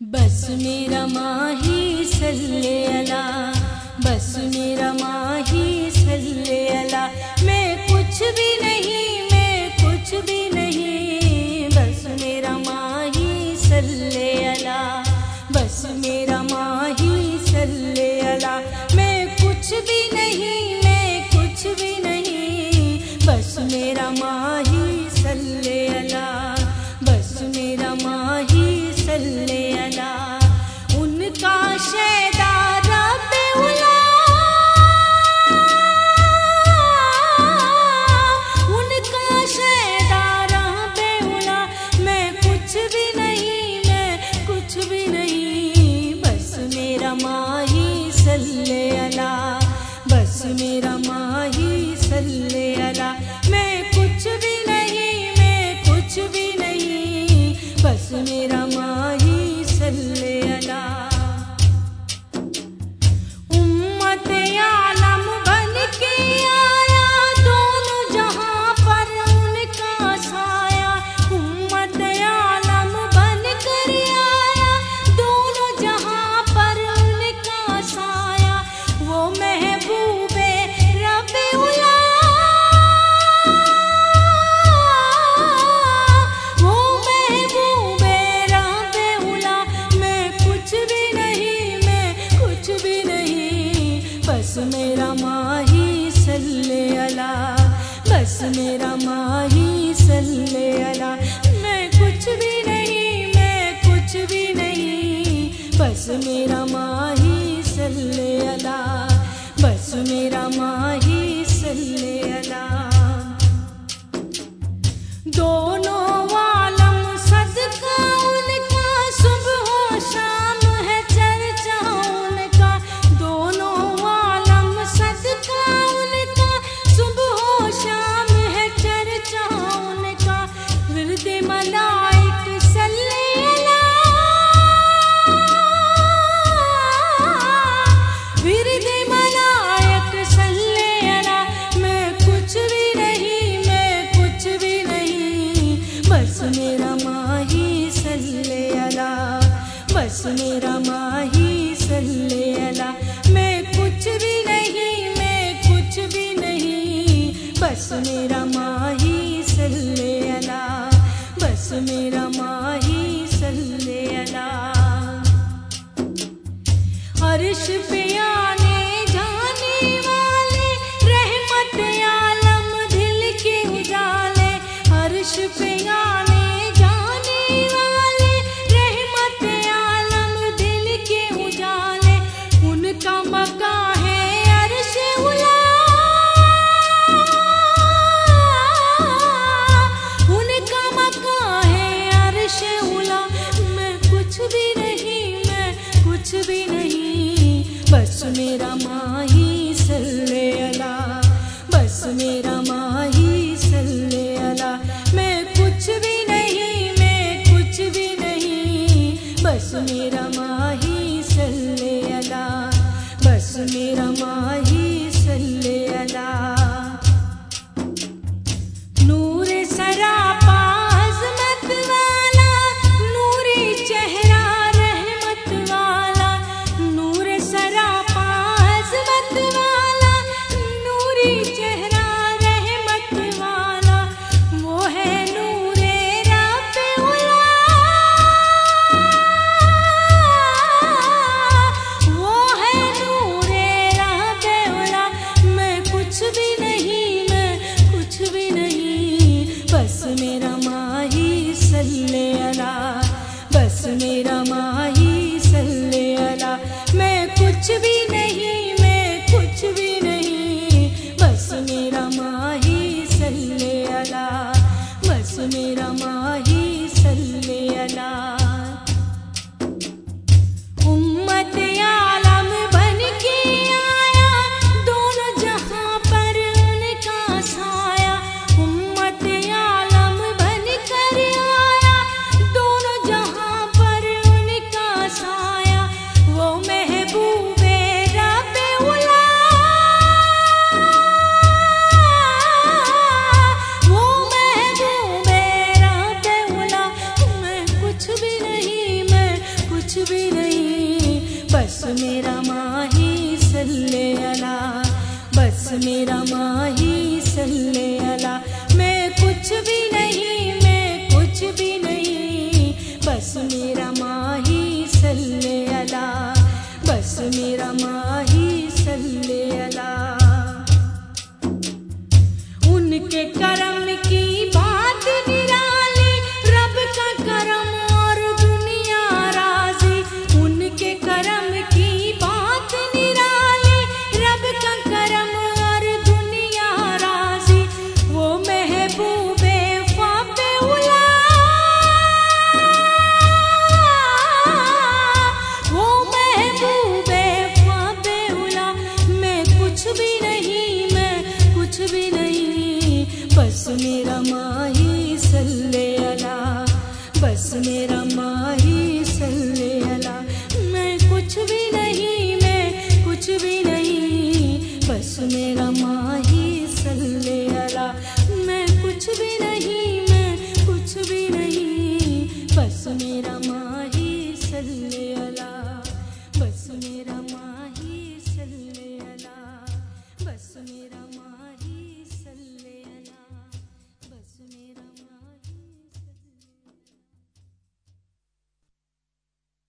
بس میرا ماہی سلے اللہ بس میرا ماہی سلے اللہ میں کچھ بھی نہیں، میں کچھ بھی نہیں۔ بس میرا ماہی سلے اللہ بس میرا ماہی سلے اللہ میں کچھ بھی نہیں، میں کچھ بھی نہیں۔ بس میرا ماہی کمائی سل بس میرا ماہی صلی اللہ بس میرا ماہی صلی اللہ۔ عرش پہ میرا ماہی صلی اللہ۔ میں کچھ بھی نہیں، میں کچھ بھی نہیں۔ بس میرا ماہی صلی اللہ۔ بس میرا ماہی بس میرا ماہی سلے اللہ، بس میرا ماہی سلے اللہ۔ میں کچھ بھی نہیں، میں کچھ بھی نہیں، بس میرا ماہی